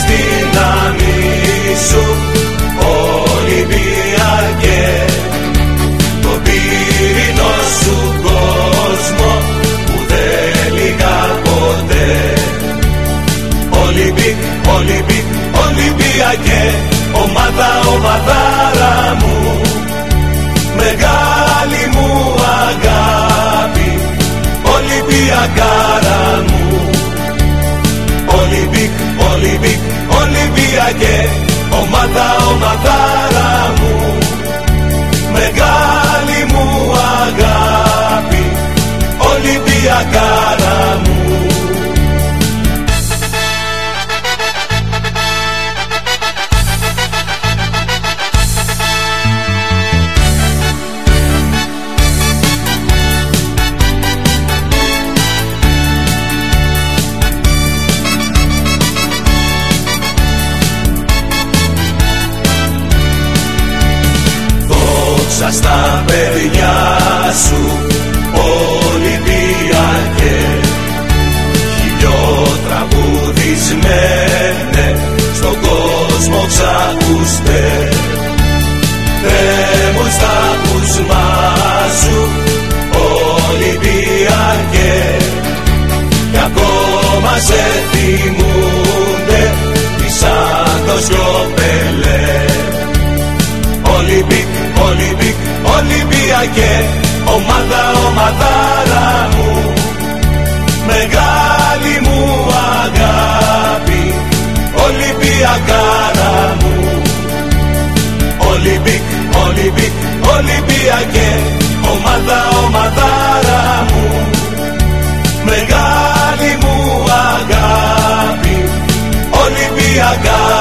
της δύναμης σου Ολυμπιακέ το πύρινο σου κόσμο που δεν λυγά ποτέ. Ολυμπι, Ολυμπι, Ολυμπιακέ ομάδα ομαδάρα μου μεγάλη μου αγάπη Ολυμπιακάρα μου. Olympique, Olympique στα παιδιά σου. και ομάδα ομαδάρα μου Μεγάλη μου αγάπη Ολυμπιακάρα μου Ολυμπικ, Ολυμπικ, Ολυμπιακέ Ομάδα ομαδάρα μου Μεγάλη μου αγάπη Ολυμπιακάρα.